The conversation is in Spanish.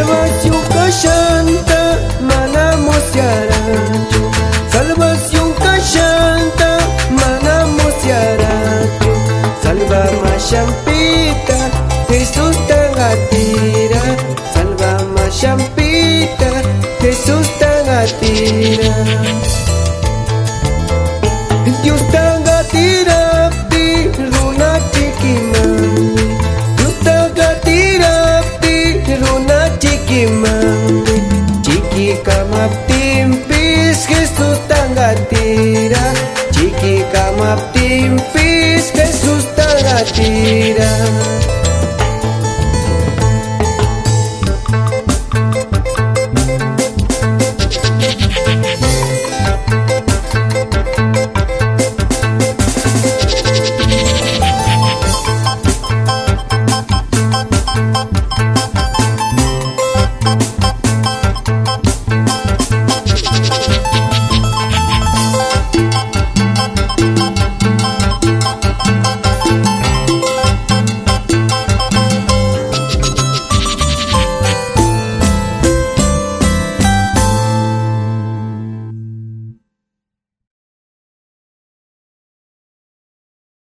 Salvación callanta, manamos y aracho. Salvación callanta, manamos y. Salva champita, Jesús tan atira. Salva champita, Jesús tan atira. Chikiman Chiki kamaptimpis Jesús tangatira. Chiki kamaptimpis Jesús tangatira